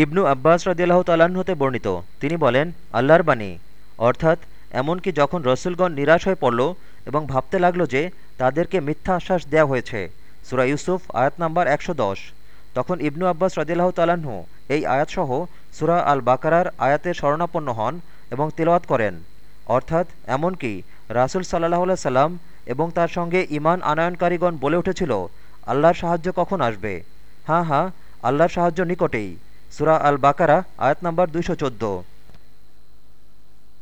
ইবনু আব্বাস রদিয়াল্লাহ তাল্লাহ্ন হতে বর্ণিত। তিনি বলেন, আল্লাহর বাণী। অর্থাৎ, এমনকি যখন রসুলগণ নিরাশ হয়ে পড়ল এবং ভাবতে লাগল যে তাদেরকে মিথ্যা আশ্বাস দেয়া হয়েছে, সুরা ইউসুফ, আয়াত নাম্বার একশো দশ, তখন ইবনু আব্বাস রদিল্লাহ তাল্লাহ্ন এই আয়াতসহ সুরা আল বাকারার আয়াতের শরণাপন্ন হন এবং তেলাওয়াত করেন। অর্থাৎ, এমনকি রাসুল সাল্লাহ সাল্লাম এবং তার সঙ্গে ইমান আনয়নকারীগণ বলে উঠেছিল, আল্লাহর সাহায্য কখন আসবে? হ্যাঁ হ্যাঁ আল্লাহর সাহায্য নিকটেই। সুরা আল বাকারা আয়াত নম্বর দুইশো চোদ্দ।